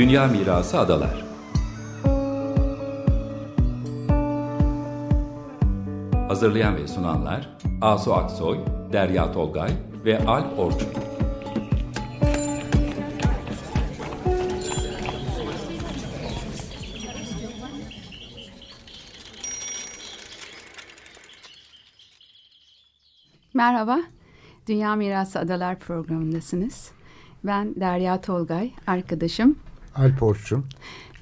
Dünya Mirası Adalar Hazırlayan ve sunanlar Asu Aksoy, Derya Tolgay ve Alp Orçun. Merhaba, Dünya Mirası Adalar programındasınız. Ben Derya Tolgay, arkadaşım. Alp Orçun.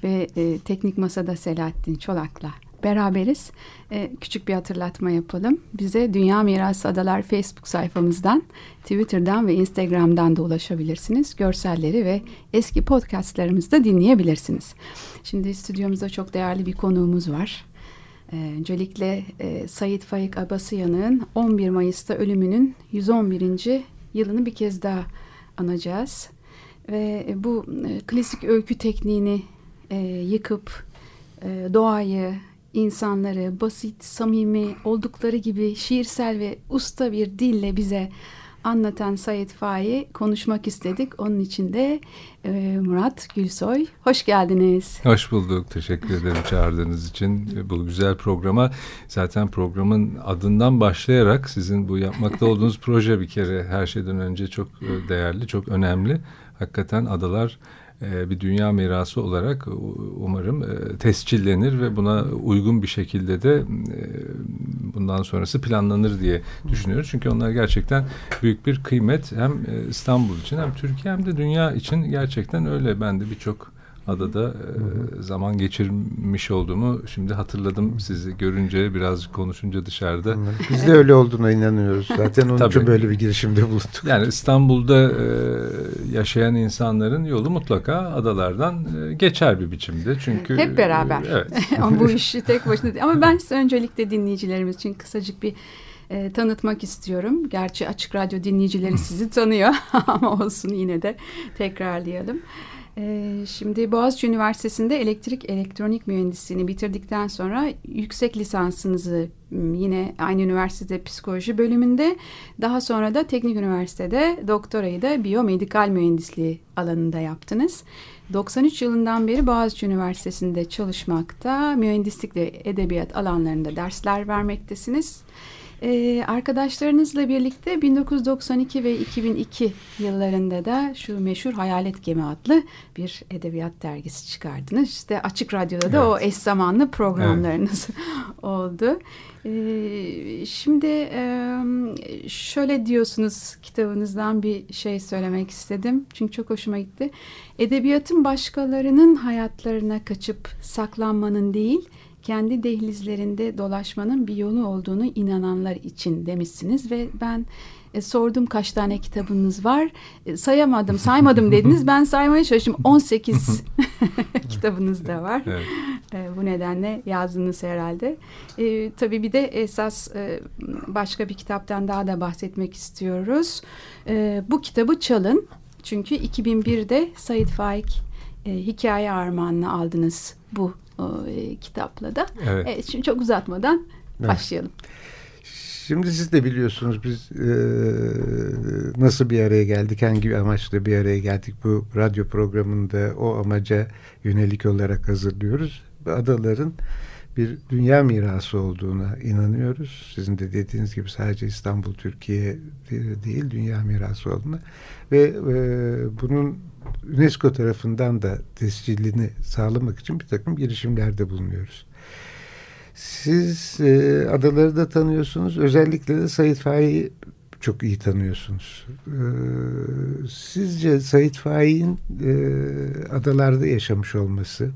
Ve e, Teknik Masada Selahattin Çolak'la beraberiz. E, küçük bir hatırlatma yapalım. Bize Dünya Mirası Adalar Facebook sayfamızdan, Twitter'dan ve Instagram'dan da ulaşabilirsiniz. Görselleri ve eski podcastlarımızı da dinleyebilirsiniz. Şimdi stüdyomuzda çok değerli bir konuğumuz var. E, öncelikle e, Sayit Faik Abasıyan'ın 11 Mayıs'ta ölümünün 111. yılını bir kez daha anacağız. Ve bu e, klasik öykü tekniğini e, yıkıp e, doğayı, insanları basit, samimi oldukları gibi şiirsel ve usta bir dille bize anlatan Sayit Faik'i konuşmak istedik. Onun için de e, Murat Gülsoy. Hoş geldiniz. Hoş bulduk. Teşekkür ederim çağırdığınız için. Bu güzel programa zaten programın adından başlayarak sizin bu yapmakta olduğunuz proje bir kere her şeyden önce çok e, değerli, çok önemli. Hakikaten adalar e, bir dünya mirası olarak umarım e, tescillenir ve buna uygun bir şekilde de e, bundan sonrası planlanır diye düşünüyoruz. Çünkü onlar gerçekten büyük bir kıymet hem İstanbul için hem Türkiye hem de dünya için gerçekten öyle. Ben de birçok adada e, zaman geçirmiş olduğumu şimdi hatırladım sizi görünce biraz konuşunca dışarıda. Biz de öyle olduğuna inanıyoruz. Zaten onun için böyle bir girişimde bulunduk. Yani İstanbul'da e, yaşayan insanların yolu mutlaka adalardan e, geçer bir biçimde. Çünkü hep beraber. evet. Ama bu işi tek başına değil. Ama ben size öncelikle dinleyicilerimiz için kısacık bir e, tanıtmak istiyorum. Gerçi Açık Radyo dinleyicileri sizi tanıyor ama olsun yine de tekrarlayalım. Ee, şimdi Boğaziçi Üniversitesi'nde elektrik elektronik mühendisliğini bitirdikten sonra yüksek lisansınızı yine aynı üniversitede psikoloji bölümünde daha sonra da teknik üniversitede doktorayı da biyomedikal mühendisliği alanında yaptınız. 93 yılından beri Boğaziçi Üniversitesi'nde çalışmakta, mühendislik ve edebiyat alanlarında dersler vermektesiniz. Ee, arkadaşlarınızla birlikte 1992 ve 2002 yıllarında da şu meşhur Hayalet Gemi adlı bir edebiyat dergisi çıkardınız. İşte Açık Radyo'da da evet. o eş zamanlı programlarınız evet. oldu. Ee, şimdi e, şöyle diyorsunuz kitabınızdan bir şey söylemek istedim. Çünkü çok hoşuma gitti. Edebiyatın başkalarının hayatlarına kaçıp saklanmanın değil kendi dehlizlerinde dolaşmanın bir yolu olduğunu inananlar için demişsiniz ve ben e, sordum kaç tane kitabınız var. E, sayamadım, saymadım dediniz. Ben saymaya çalıştım. 18 kitabınız da var. Evet. E, bu nedenle yazdınız herhalde. E, tabii bir de esas e, başka bir kitaptan daha da bahsetmek istiyoruz. E, bu kitabı çalın. Çünkü 2001'de Said Faik e, hikaye armağanını aldınız bu o, e, kitapla da. Evet. evet. Şimdi çok uzatmadan evet. başlayalım. Şimdi siz de biliyorsunuz biz e, nasıl bir araya geldik, hangi amaçla bir araya geldik bu radyo programında o amaca yönelik olarak hazırlıyoruz. Adaların bir dünya mirası olduğuna inanıyoruz. Sizin de dediğiniz gibi sadece İstanbul, Türkiye değil, dünya mirası olduğuna. Ve e, bunun UNESCO tarafından da tescilini sağlamak için bir takım girişimlerde bulunuyoruz. Siz e, adaları da tanıyorsunuz. Özellikle de Said Faik'i çok iyi tanıyorsunuz. E, sizce Said Faik'in e, adalarda yaşamış olması,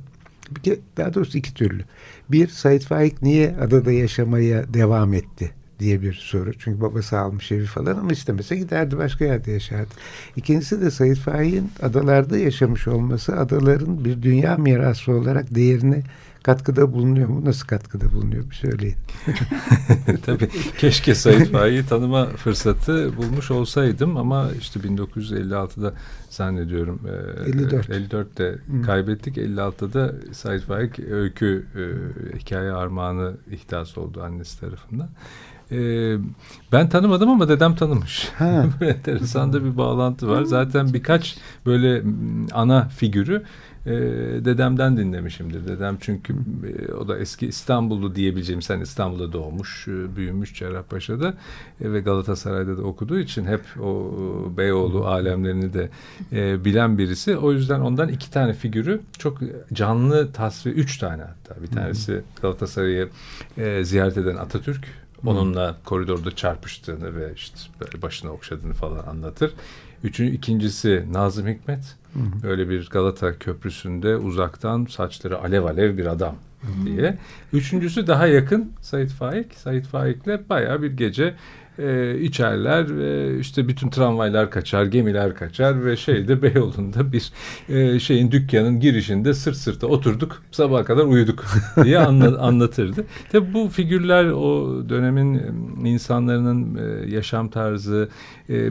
bir daha doğrusu iki türlü. Bir, Said Faik niye adada yaşamaya devam etti? diye bir soru. Çünkü babası almış evi falan ama istemese giderdi başka yerde yaşardı. İkincisi de Said Faik'in adalarda yaşamış olması adaların bir dünya mirası olarak değerini katkıda bulunuyor mu? Nasıl katkıda bulunuyor? Bir söyleyin. Tabii keşke Said Faik'i tanıma fırsatı bulmuş olsaydım ama işte 1956'da zannediyorum 54. 54'te Hı. kaybettik. 56'da Said Faik öykü e, hikaye armağanı ihdas oldu annesi tarafından. Ee, ben tanımadım ama dedem tanımış. Enteresan da bir bağlantı var. Zaten birkaç böyle ana figürü e, dedemden dinlemişimdir. Dedem çünkü e, o da eski İstanbullu diyebileceğim. Sen İstanbul'da doğmuş, e, büyümüş Cerrahpaşa'da e, ve Galatasaray'da da okuduğu için hep o e, Beyoğlu alemlerini de e, bilen birisi. O yüzden ondan iki tane figürü çok canlı tasvir, üç tane hatta. Bir tanesi Galatasaray'ı e, ziyaret eden Atatürk. Onunla koridorda çarpıştığını ve işte böyle başına okşadığını falan anlatır. Üçüncü, ikincisi Nazım Hikmet. Hı Öyle bir Galata Köprüsü'nde uzaktan saçları alev alev bir adam diye. Üçüncüsü daha yakın Sait Faik. Sait Faik'le bayağı bir gece e, içerler ve işte bütün tramvaylar kaçar, gemiler kaçar ve şeyde Beyoğlu'nda bir e, şeyin dükkanın girişinde sırt sırta oturduk sabaha kadar uyuduk diye anla, anlatırdı. Tabi bu figürler o dönemin insanların e, yaşam tarzı e,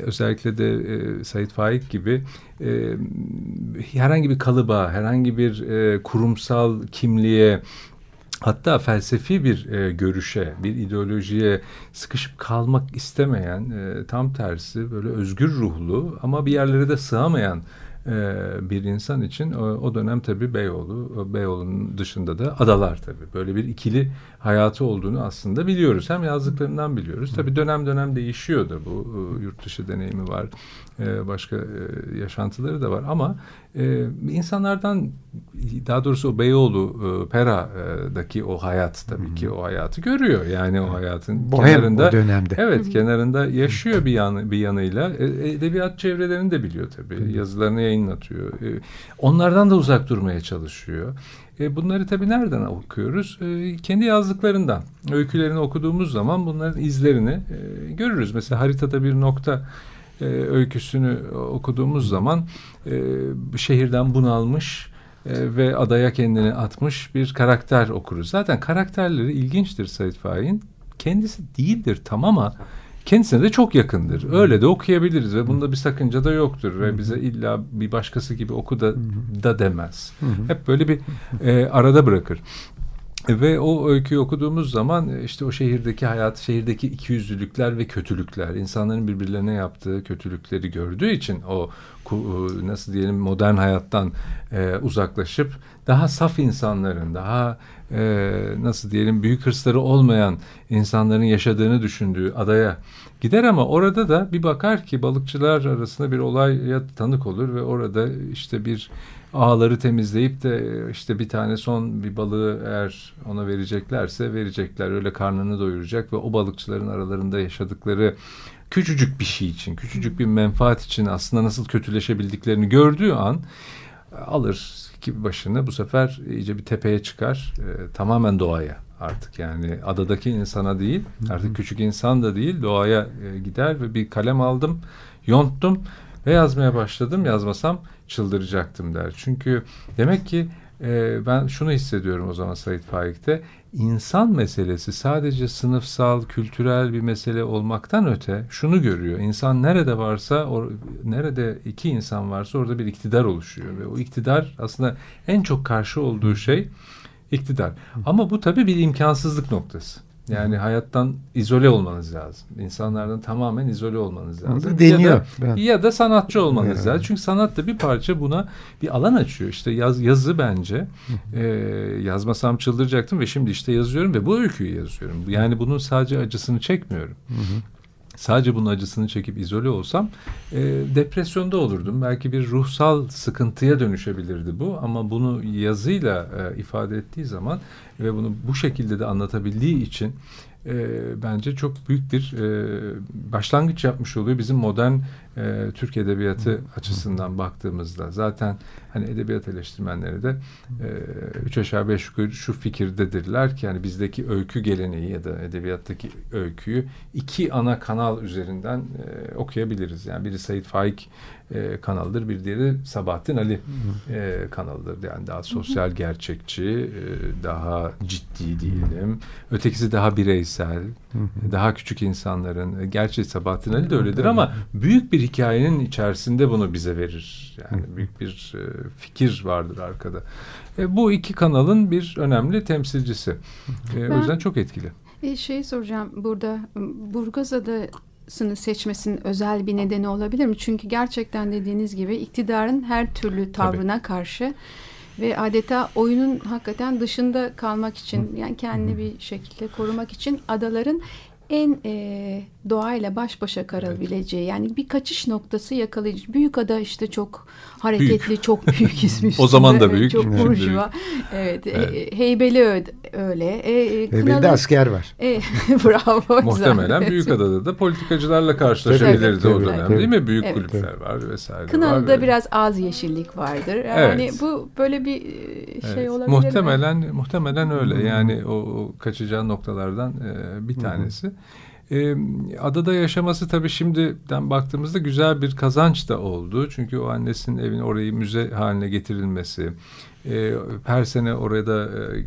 özellikle de e, Said Faik gibi e, herhangi bir kalıba, herhangi bir e, kurumsal kimliğe hatta felsefi bir e, görüşe, bir ideolojiye sıkışıp kalmak istemeyen, e, tam tersi böyle özgür ruhlu ama bir yerlere de sığamayan bir insan için o, dönem tabii Beyoğlu, Beyoğlu'nun dışında da adalar tabii. Böyle bir ikili hayatı olduğunu aslında biliyoruz. Hem yazdıklarından biliyoruz. Tabii dönem dönem değişiyor da bu e, yurt dışı deneyimi var. E, başka e, yaşantıları da var ama e, insanlardan daha doğrusu o Beyoğlu e, Pera'daki o hayat tabii ki o hayatı görüyor. Yani o hayatın Bohem kenarında o dönemde. Evet, kenarında yaşıyor bir yanı bir yanıyla. E, edebiyat çevrelerini de biliyor tabii. Yazılarını yayınlatıyor. E, onlardan da uzak durmaya çalışıyor. E, bunları tabii nereden okuyoruz? E, kendi yazdıklarından. Öykülerini okuduğumuz zaman bunların izlerini e, görürüz. Mesela haritada bir nokta e, öyküsünü okuduğumuz zaman e, şehirden bunalmış e, ve adaya kendini atmış bir karakter okuruz. Zaten karakterleri ilginçtir Said Faik'in. Kendisi değildir tam ama kendisine de çok yakındır. Öyle de okuyabiliriz ve bunda bir sakınca da yoktur ve bize illa bir başkası gibi oku da, da demez. Hep böyle bir e, arada bırakır. Ve o öyküyü okuduğumuz zaman e, işte o şehirdeki hayat, şehirdeki ikiyüzlülükler ve kötülükler, insanların birbirlerine yaptığı kötülükleri gördüğü için o e, nasıl diyelim modern hayattan e, uzaklaşıp daha saf insanların, daha e, nasıl diyelim büyük hırsları olmayan insanların yaşadığını düşündüğü adaya gider ama orada da bir bakar ki balıkçılar arasında bir olaya tanık olur ve orada işte bir ağları temizleyip de işte bir tane son bir balığı eğer ona vereceklerse verecekler. Öyle karnını doyuracak ve o balıkçıların aralarında yaşadıkları küçücük bir şey için, küçücük bir menfaat için aslında nasıl kötüleşebildiklerini gördüğü an alır ki başını bu sefer iyice bir tepeye çıkar. E, tamamen doğaya artık yani adadaki insana değil artık küçük insan da değil doğaya e, gider ve bir kalem aldım yonttum ve yazmaya başladım yazmasam çıldıracaktım der. Çünkü demek ki e, ben şunu hissediyorum o zaman Said Faik'te insan meselesi sadece sınıfsal, kültürel bir mesele olmaktan öte şunu görüyor. İnsan nerede varsa, or, nerede iki insan varsa orada bir iktidar oluşuyor ve o iktidar aslında en çok karşı olduğu şey iktidar. Ama bu tabii bir imkansızlık noktası. Yani Hı. hayattan izole olmanız lazım. İnsanlardan tamamen izole olmanız lazım. Deniyor. Ya da, ya da sanatçı olmanız evet. lazım. Çünkü sanat da bir parça buna bir alan açıyor. İşte yaz, yazı bence e, yazmasam çıldıracaktım ve şimdi işte yazıyorum ve bu öyküyü yazıyorum. Yani bunun sadece acısını çekmiyorum. Hı sadece bunun acısını çekip izole olsam e, depresyonda olurdum. Belki bir ruhsal sıkıntıya dönüşebilirdi bu ama bunu yazıyla e, ifade ettiği zaman ve bunu bu şekilde de anlatabildiği için e, bence çok büyük bir e, başlangıç yapmış oluyor bizim modern e, Türk edebiyatı açısından baktığımızda. Zaten hani edebiyat eleştirmenleri de e, üç aşağı beş yukarı şu fikirdedirler ki yani bizdeki öykü geleneği ya da edebiyattaki öyküyü iki ana kanal üzerinden e, okuyabiliriz. Yani biri Said Faik e, kanalıdır. Bir diğeri Sabahattin Ali e, kanalıdır. Yani daha sosyal gerçekçi, e, daha ciddi diyelim. Ötekisi daha bireysel, daha küçük insanların. E, gerçi Sabahattin Ali de öyledir ama büyük bir hikayenin içerisinde bunu bize verir. Yani büyük bir e, fikir vardır arkada. E, bu iki kanalın bir önemli temsilcisi. E, o yüzden çok etkili. E, şey soracağım burada Burgazada sını seçmesinin özel bir nedeni olabilir mi? Çünkü gerçekten dediğiniz gibi iktidarın her türlü tavrına Tabii. karşı ve adeta oyunun hakikaten dışında kalmak için yani kendini bir şekilde korumak için adaların en e, doğayla baş başa karabileceği evet. yani bir kaçış noktası yakalayıcı. Büyük ada işte çok hareketli, büyük. çok büyük ismi. o zaman da büyük. Çok burjuva. Evet. E, evet. E, Heybeli öyle. E, e Heybeli'de asker var. E, bravo. Muhtemelen evet. Büyükada'da da politikacılarla karşılaşabiliriz tabii, o dönem tabii. değil mi? Büyük evet. kulüpler var vesaire. Kınalı'da var. biraz az yeşillik vardır. Yani evet. bu böyle bir e, şey evet. olabilir Muhtemelen mi? muhtemelen öyle. Yani o, o kaçacağı noktalardan e, bir tanesi. Hı -hı. E, adada yaşaması tabii şimdiden baktığımızda güzel bir kazanç da oldu. Çünkü o annesinin evini orayı müze haline getirilmesi, e, her sene orada e,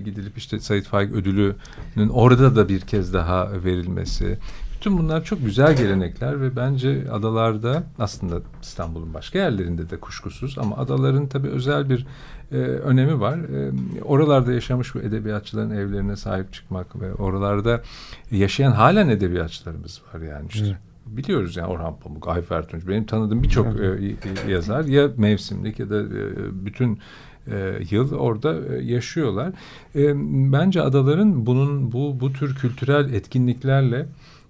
gidilip işte Said Faik ödülünün orada da bir kez daha verilmesi. Bütün bunlar çok güzel gelenekler ve bence adalarda aslında İstanbul'un başka yerlerinde de kuşkusuz ama adaların tabii özel bir e, önemi var. E, oralarda yaşamış bu edebiyatçıların evlerine sahip çıkmak ve oralarda yaşayan halen edebiyatçılarımız var yani işte. Evet biliyoruz yani Orhan Pamuk, Ayfer Tunç. Benim tanıdığım birçok e, yazar ya mevsimlik ya da e, bütün e, yıl orada e, yaşıyorlar. E, bence adaların bunun bu bu tür kültürel etkinliklerle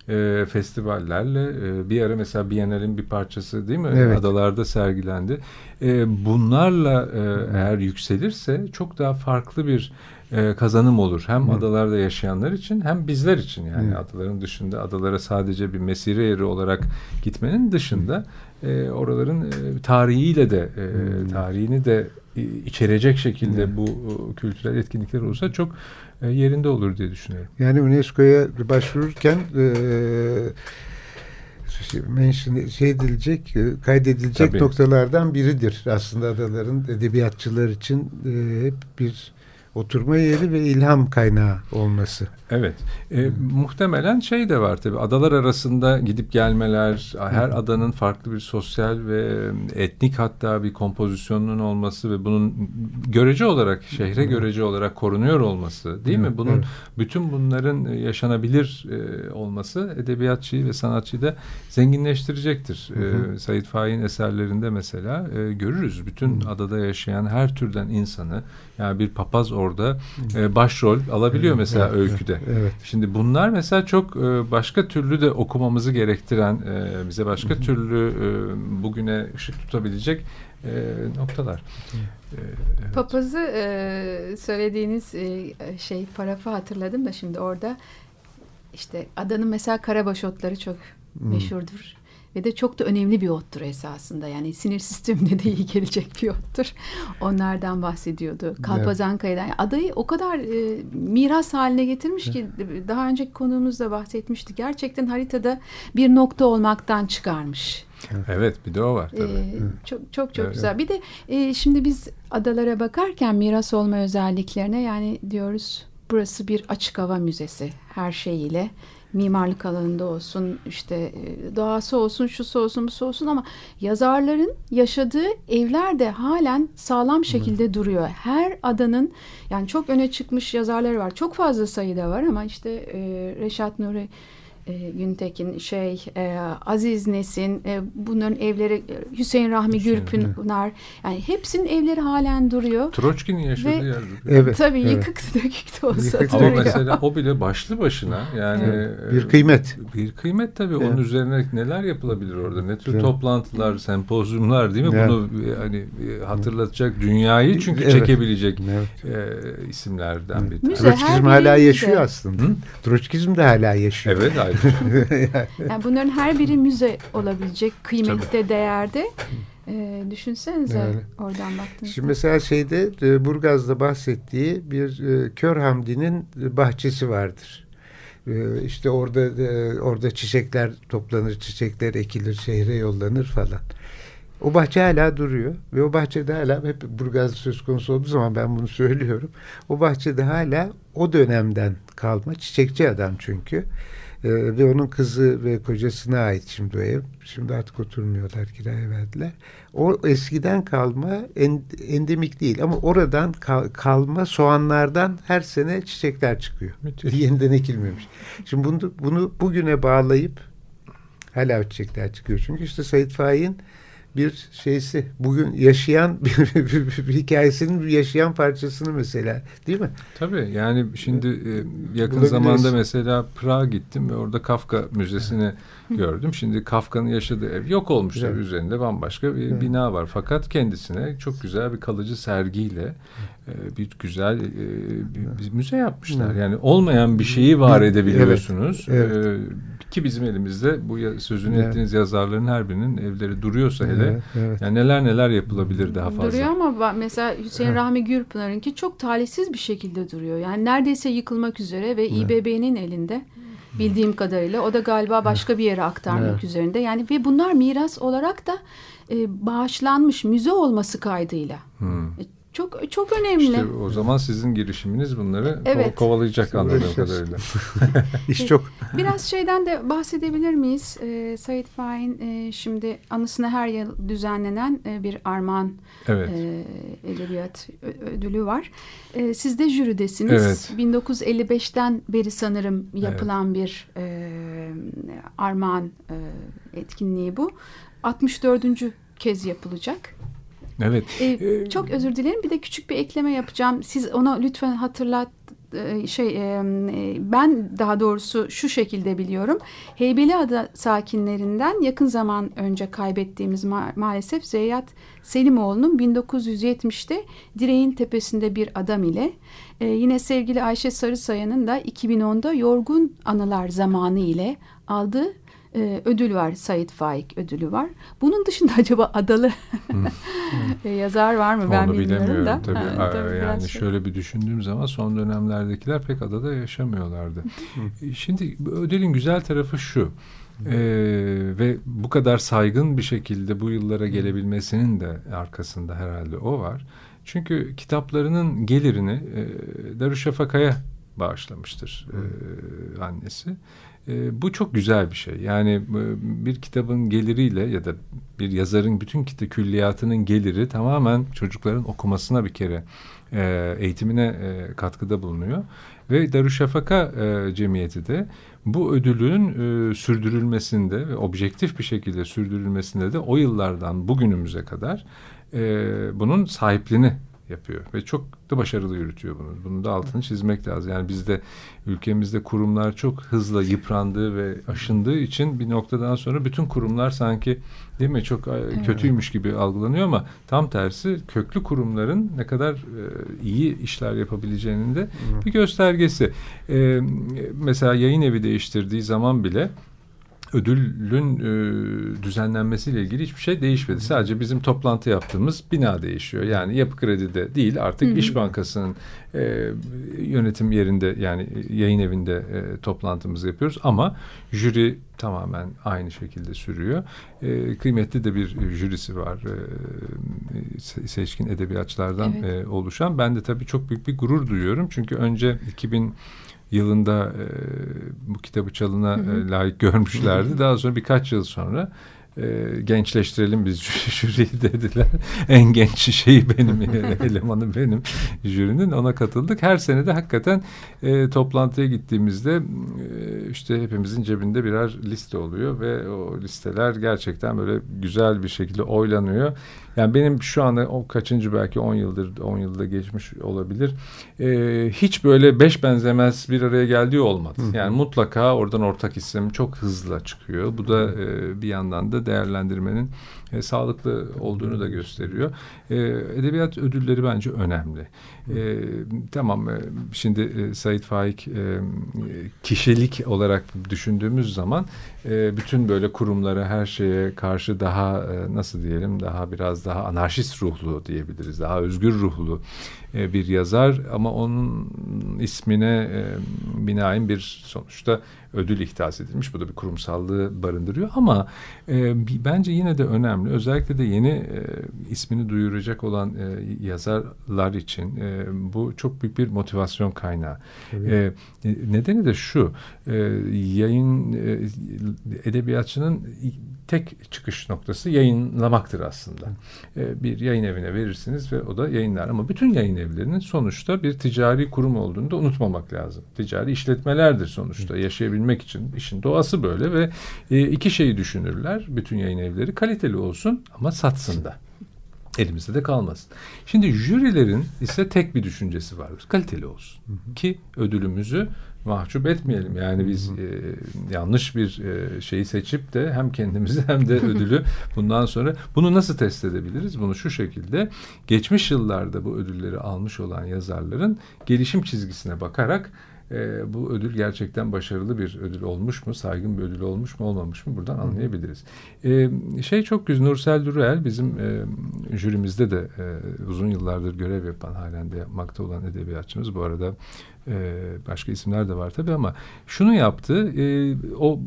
e, festivallerle e, bir ara mesela Biennale'in bir parçası değil mi evet. adalarda sergilendi. E, bunlarla e, eğer yükselirse çok daha farklı bir e, kazanım olur. Hem Hı. adalarda yaşayanlar için hem bizler için yani Hı. adaların dışında adalara sadece bir mesire yeri olarak gitmenin dışında e, oraların e, tarihiyle de e, tarihini de içerecek şekilde Hı. bu e, kültürel etkinlikler olursa çok e, yerinde olur diye düşünüyorum. Yani UNESCO'ya başvururken e, mention, şey edilecek, e, kaydedilecek Tabii. noktalardan biridir. Aslında adaların edebiyatçılar için e, hep bir oturma yeri ve ilham kaynağı olması. Evet. E, muhtemelen şey de var tabii. Adalar arasında gidip gelmeler, her adanın farklı bir sosyal ve etnik hatta bir kompozisyonunun olması ve bunun görece olarak, şehre görece olarak korunuyor olması değil mi? Bunun evet. bütün bunların yaşanabilir e, olması edebiyatçıyı ve sanatçıyı da zenginleştirecektir. Hı. E, Said Faik'in eserlerinde mesela e, görürüz. Bütün adada yaşayan her türden insanı yani bir papaz orada e, başrol alabiliyor mesela evet, öyküde. Evet. Şimdi bunlar mesela çok e, başka türlü de okumamızı gerektiren, e, bize başka türlü e, bugüne ışık tutabilecek e, noktalar. E, evet. Papazı e, söylediğiniz e, şey parafı hatırladım da şimdi orada işte adanın mesela karabaş otları çok meşhurdur ve de çok da önemli bir ottur esasında. Yani sinir sistemine de iyi gelecek bir ottur. Onlardan bahsediyordu. Kalpazan Kaya'dan. Yani adayı o kadar e, miras haline getirmiş ki daha önceki konuğumuzda bahsetmişti. Gerçekten haritada bir nokta olmaktan çıkarmış. Evet bir de o var tabii. Ee, çok çok çok evet. güzel. Bir de e, şimdi biz adalara bakarken miras olma özelliklerine yani diyoruz burası bir açık hava müzesi her şeyiyle mimarlık alanında olsun, işte e, doğası olsun, şusu olsun, busu olsun ama yazarların yaşadığı evler de halen sağlam şekilde evet. duruyor. Her adanın yani çok öne çıkmış yazarları var. Çok fazla sayıda var ama işte e, Reşat Nuri e, Güntekin, şey e, Aziz Nesin, e, bunların evleri e, Hüseyin Rahmi Gürpınar yani hepsinin evleri halen duruyor. Troçki'nin yaşadığı Ve, yerde. Evet. Tabii evet. yıkık dökük de olsa yıkık Ama mesela o bile başlı başına yani evet. bir kıymet. Bir kıymet tabii. Evet. Onun üzerine neler yapılabilir orada? Ne tür evet. toplantılar, sempozyumlar değil mi? Evet. Bunu hani hatırlatacak dünyayı çünkü evet. çekebilecek evet. e, isimlerden evet. bir tanesi. Troçkizm hala yaşıyor aslında. Troçkizm de hala yaşıyor. Evet yani bunların her biri müze olabilecek kıymette, Tabii. değerde. E, düşünsenize yani. oradan baktığınızda. Şimdi mesela şeyde e, Burgaz'da bahsettiği bir e, Kör Hamdi'nin bahçesi vardır. E, işte orada e, orada çiçekler toplanır, çiçekler ekilir, şehre yollanır falan. O bahçe hala duruyor ve o bahçede hala hep Burgaz söz konusu olduğu zaman ben bunu söylüyorum. O bahçede hala o dönemden kalma çiçekçi adam çünkü. Ee, ve onun kızı ve kocasına ait şimdi o ev. Şimdi artık oturmuyorlar, kiraya verdiler. O eskiden kalma en, endemik değil ama oradan kal, kalma soğanlardan her sene çiçekler çıkıyor. Müthiş. Yeniden ekilmemiş. Şimdi bunu, bunu bugüne bağlayıp hala çiçekler çıkıyor. Çünkü işte Sait Faik'in bir şeysi bugün yaşayan bir, bir, bir, bir hikayesinin bir yaşayan parçasını mesela değil mi? Tabii yani şimdi e, yakın zamanda mesela Prag'a gittim ve orada Kafka Müzesi'ni gördüm. Şimdi Kafka'nın yaşadığı ev yok olmuş evet. üzerinde bambaşka bir evet. bina var. Fakat kendisine çok güzel bir kalıcı sergiyle bir güzel e, bir, müze yapmışlar. Yani olmayan bir şeyi var edebiliyorsunuz. Evet. Evet. Ki bizim elimizde bu sözünü evet. ettiğiniz yazarların her birinin evleri duruyorsa hele evet, evet. yani neler neler yapılabilir daha fazla. Duruyor ama mesela Hüseyin evet. Rahmi Gürpınar'ınki çok talihsiz bir şekilde duruyor. Yani neredeyse yıkılmak üzere ve. İBB'nin elinde bildiğim kadarıyla. O da galiba başka bir yere aktarmak evet. üzerinde. Yani ve bunlar miras olarak da e, bağışlanmış müze olması kaydıyla. Hmm. Çok çok önemli. İşte o zaman sizin girişiminiz bunları evet. kovalayacak anladığım kadarıyla. İş çok. Biraz şeyden de bahsedebilir miyiz? Ee, Said Faik'in e, şimdi anısına her yıl düzenlenen e, bir Armağan evet. e, Edebiyat Ödülü var. E, siz de jüridesiniz. Evet. 1955'ten beri sanırım yapılan evet. bir e, Armağan e, etkinliği bu. 64. kez yapılacak. Evet. Ee, çok özür dilerim. Bir de küçük bir ekleme yapacağım. Siz ona lütfen hatırlat e, şey e, ben daha doğrusu şu şekilde biliyorum. Heybeliada sakinlerinden yakın zaman önce kaybettiğimiz ma maalesef Zeyyat Selimoğlu'nun 1970'te direğin tepesinde bir adam ile e, yine sevgili Ayşe Sarısaya'nın da 2010'da Yorgun Anılar zamanı ile aldığı e, ödül var. Said Faik ödülü var. Bunun dışında acaba adalı hmm. yazar var mı ben Onu bilmiyorum da. Tabii. Ha, tabii yani şey. şöyle bir düşündüğüm zaman son dönemlerdekiler pek adada yaşamıyorlardı. Şimdi ödülün güzel tarafı şu. Ee, ve bu kadar saygın bir şekilde bu yıllara gelebilmesinin de arkasında herhalde o var. Çünkü kitaplarının gelirini e, Darüşşafaka'ya bağışlamıştır e, annesi. E, bu çok güzel bir şey. Yani e, bir kitabın geliriyle ya da bir yazarın bütün kitap külliyatının geliri tamamen çocukların okumasına bir kere e, eğitimine e, katkıda bulunuyor. Ve Darüşşafaka e, Cemiyeti de bu ödülün e, sürdürülmesinde ve objektif bir şekilde sürdürülmesinde de o yıllardan bugünümüze kadar e, bunun sahipliğini yapıyor ve çok da başarılı yürütüyor bunu. Bunun da altını çizmek lazım. Yani bizde ülkemizde kurumlar çok hızla yıprandığı ve aşındığı için bir noktadan sonra bütün kurumlar sanki değil mi çok e, evet. kötüymüş gibi algılanıyor ama tam tersi köklü kurumların ne kadar e, iyi işler yapabileceğinin de Hı. bir göstergesi. E, mesela yayın evi değiştirdiği zaman bile ödülün e, düzenlenmesiyle ilgili hiçbir şey değişmedi. Sadece bizim toplantı yaptığımız bina değişiyor. Yani Yapı Kredi'de değil artık Hı-hı. İş Bankası'nın e, yönetim yerinde yani yayın evinde e, toplantımızı yapıyoruz ama jüri tamamen aynı şekilde sürüyor. E, kıymetli de bir jürisi var. E, seçkin edebiyatçılardan evet. e, oluşan. Ben de tabii çok büyük bir gurur duyuyorum. Çünkü önce 2000 yılında e, bu kitabı çalına E, layık görmüşlerdi. Daha sonra birkaç yıl sonra e, gençleştirelim biz jüriyi dediler. en genç şeyi benim, elemanı benim jürinin. Ona katıldık. Her sene de hakikaten e, toplantıya gittiğimizde e, işte hepimizin cebinde birer liste oluyor ve o listeler gerçekten böyle güzel bir şekilde oylanıyor. Yani benim şu anda o kaçıncı belki 10 yıldır 10 yılda geçmiş olabilir. Ee, hiç böyle beş benzemez bir araya geldiği olmadı. Hı. Yani mutlaka oradan ortak isim çok hızlı çıkıyor. Bu da e, bir yandan da değerlendirmenin e, sağlıklı olduğunu da gösteriyor. E, edebiyat ödülleri bence önemli. E, tamam e, şimdi e, Said Faik e, kişilik olarak düşündüğümüz zaman e, bütün böyle kurumlara her şeye karşı daha e, nasıl diyelim daha biraz daha anarşist ruhlu diyebiliriz. Daha özgür ruhlu bir yazar ama onun ismine e, binaen bir sonuçta ödül ihdas edilmiş. Bu da bir kurumsallığı barındırıyor ama e, bence yine de önemli. Özellikle de yeni e, ismini duyuracak olan e, yazarlar için e, bu çok büyük bir motivasyon kaynağı. E, nedeni de şu, e, yayın e, edebiyatçının tek çıkış noktası yayınlamaktır aslında. E, bir yayın evine verirsiniz ve o da yayınlar. Ama bütün yayın evlerinin sonuçta bir ticari kurum olduğunu da unutmamak lazım. Ticari işletmelerdir sonuçta. Yaşayabilmek için işin doğası böyle ve e, iki şeyi düşünürler. Bütün yayın evleri kaliteli olsun ama satsın da elimizde de kalmasın. Şimdi jürilerin ise tek bir düşüncesi vardır. Kaliteli olsun. Hı hı. Ki ödülümüzü mahcup etmeyelim. Yani biz e, yanlış bir e, şeyi seçip de hem kendimizi hem de ödülü bundan sonra bunu nasıl test edebiliriz? Bunu şu şekilde geçmiş yıllarda bu ödülleri almış olan yazarların gelişim çizgisine bakarak e, bu ödül gerçekten başarılı bir ödül olmuş mu, saygın bir ödül olmuş mu, olmamış mı buradan anlayabiliriz. E, şey çok güzel, Nursel Dürel bizim e, jürimizde de e, uzun yıllardır görev yapan, halen de yapmakta olan edebiyatçımız. Bu arada e, başka isimler de var tabii ama şunu yaptı. E, o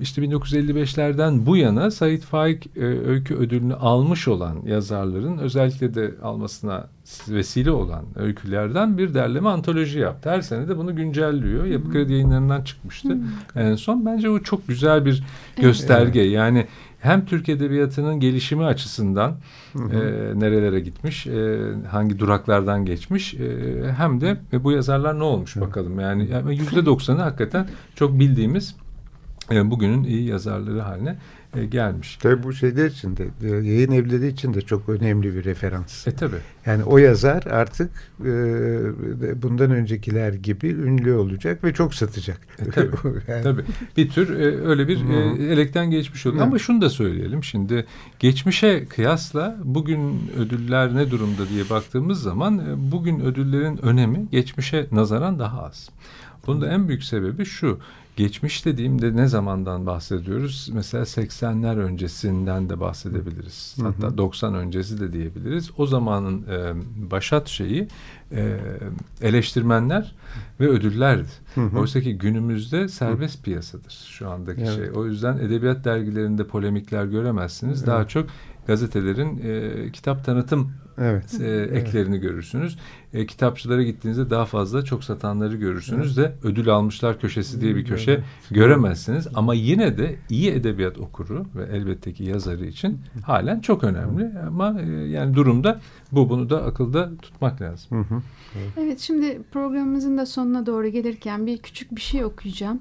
işte 1955'lerden bu yana Said Faik e, öykü ödülünü almış olan yazarların özellikle de almasına vesile olan öykülerden bir derleme antoloji yaptı. Her sene de bunu güncelliyor. Yapı Kredi yayınlarından çıkmıştı. Hmm. En son bence o çok güzel bir gösterge. Evet. Yani hem Türk Edebiyatı'nın gelişimi açısından hı hı. E, nerelere gitmiş, e, hangi duraklardan geçmiş e, hem de e, bu yazarlar ne olmuş hı. bakalım. Yani yüzde doksanı hakikaten çok bildiğimiz e, bugünün iyi yazarları haline e, gelmiş. Tabii bu şeyler için de e, yayın evleri için de çok önemli bir referans. E tabi. Yani o yazar artık e, bundan öncekiler gibi ünlü olacak ve çok satacak. E, tabii. yani. tabii. Bir tür e, öyle bir e, elekten geçmiş oluyor. Ama şunu da söyleyelim. Şimdi geçmişe kıyasla bugün ödüller ne durumda diye baktığımız zaman e, bugün ödüllerin önemi geçmişe nazaran daha az. Bunun da en büyük sebebi şu. Geçmiş dediğimde ne zamandan bahsediyoruz? Mesela 80'ler öncesinden de bahsedebiliriz. Hı hı. Hatta 90 öncesi de diyebiliriz. O zamanın e, başat şeyi e, eleştirmenler ve ödüllerdi. Hı hı. Oysa ki günümüzde serbest hı. piyasadır şu andaki evet. şey. O yüzden edebiyat dergilerinde polemikler göremezsiniz. Evet. Daha çok gazetelerin e, kitap tanıtım evet. E, eklerini evet. görürsünüz. E, kitapçılara gittiğinizde daha fazla çok satanları görürsünüz evet. de ödül almışlar köşesi diye bir köşe evet. göremezsiniz. Ama yine de iyi edebiyat okuru ve elbette ki yazarı için halen çok önemli. Ama e, yani durumda bu bunu da akılda tutmak lazım. Hı hı. Evet. evet şimdi programımızın da sonuna doğru gelirken bir küçük bir şey okuyacağım.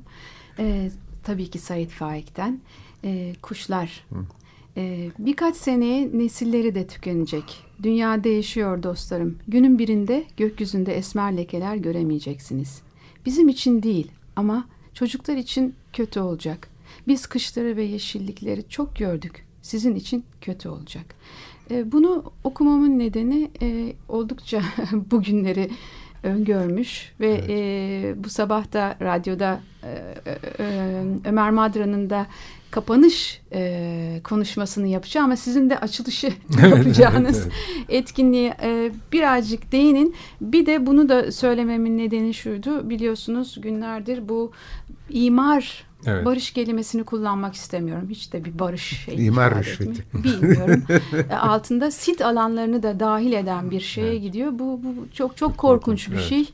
Ee, tabii ki Said Faik'ten. Ee, kuşlar. Hı. Ee, birkaç seneye nesilleri de tükenecek. Dünya değişiyor dostlarım. Günün birinde gökyüzünde esmer lekeler göremeyeceksiniz. Bizim için değil ama çocuklar için kötü olacak. Biz kışları ve yeşillikleri çok gördük. Sizin için kötü olacak. Ee, bunu okumamın nedeni e, oldukça bugünleri öngörmüş ve evet. e, bu sabah da radyoda e, Ömer Madra'nın da kapanış e, konuşmasını yapacağım ama sizin de açılışı yapacağınız evet, evet. etkinliğe e, birazcık değinin. Bir de bunu da söylememin nedeni şuydu biliyorsunuz günlerdir bu imar Evet. Barış kelimesini kullanmak istemiyorum. Hiç de bir barış şey İmar rüşveti. Bilmiyorum. E, altında sit alanlarını da dahil eden bir şeye evet. gidiyor. Bu, bu çok çok korkunç bir evet. şey.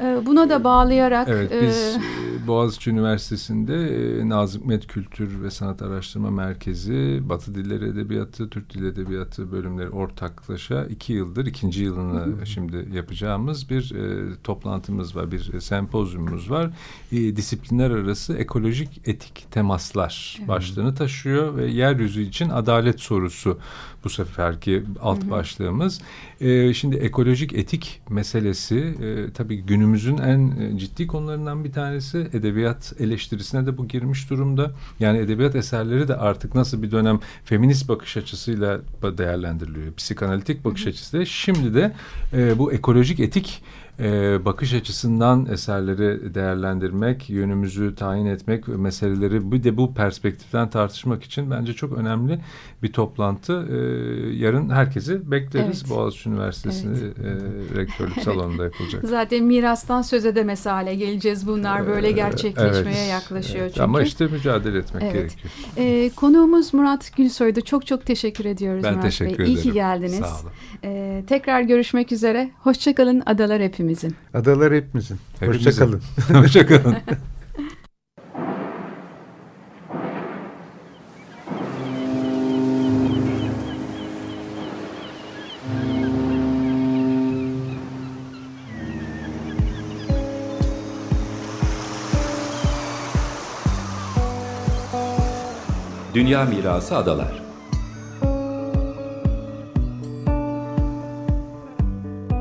Ee, buna da bağlayarak... Evet, biz e, e... Boğaziçi Üniversitesi'nde e, Nazım Hikmet Kültür ve Sanat Araştırma Merkezi, Batı Dilleri Edebiyatı, Türk Dili Edebiyatı bölümleri ortaklaşa iki yıldır, ikinci yılını şimdi yapacağımız bir e, toplantımız var, bir e, sempozyumumuz var. E, disiplinler arası ekolojik etik temaslar başlığını taşıyor ve yeryüzü için adalet sorusu bu seferki alt hı hı. başlığımız. E, şimdi ekolojik etik meselesi e, tabii günümüzün en e, ciddi konularından bir tanesi. Edebiyat eleştirisine de bu girmiş durumda. Yani edebiyat eserleri de artık nasıl bir dönem feminist bakış açısıyla değerlendiriliyor. Psikanalitik bakış hı hı. açısı. Şimdi de e, bu ekolojik etik e, bakış açısından eserleri değerlendirmek, yönümüzü tayin etmek, meseleleri bir de bu perspektiften tartışmak için bence çok önemli bir toplantı. E, yarın herkesi bekleriz. Evet. Boğaziçi Üniversitesi evet. e, Rektörlük Salonu'nda yapılacak. Zaten mirastan söz edemez hale geleceğiz. Bunlar böyle gerçekleşmeye evet. yaklaşıyor evet. çünkü. Ama işte mücadele etmek evet. gerekiyor. E, konuğumuz Murat Gülsoy'du. Çok çok teşekkür ediyoruz ben Murat teşekkür Bey. ederim. İyi ki geldiniz. Sağ olun. E, tekrar görüşmek üzere. Hoşçakalın adalar hepimizin. Adalar hepimizin. Hoşçakalın. Hoşçakalın. Dünya Mirası Adalar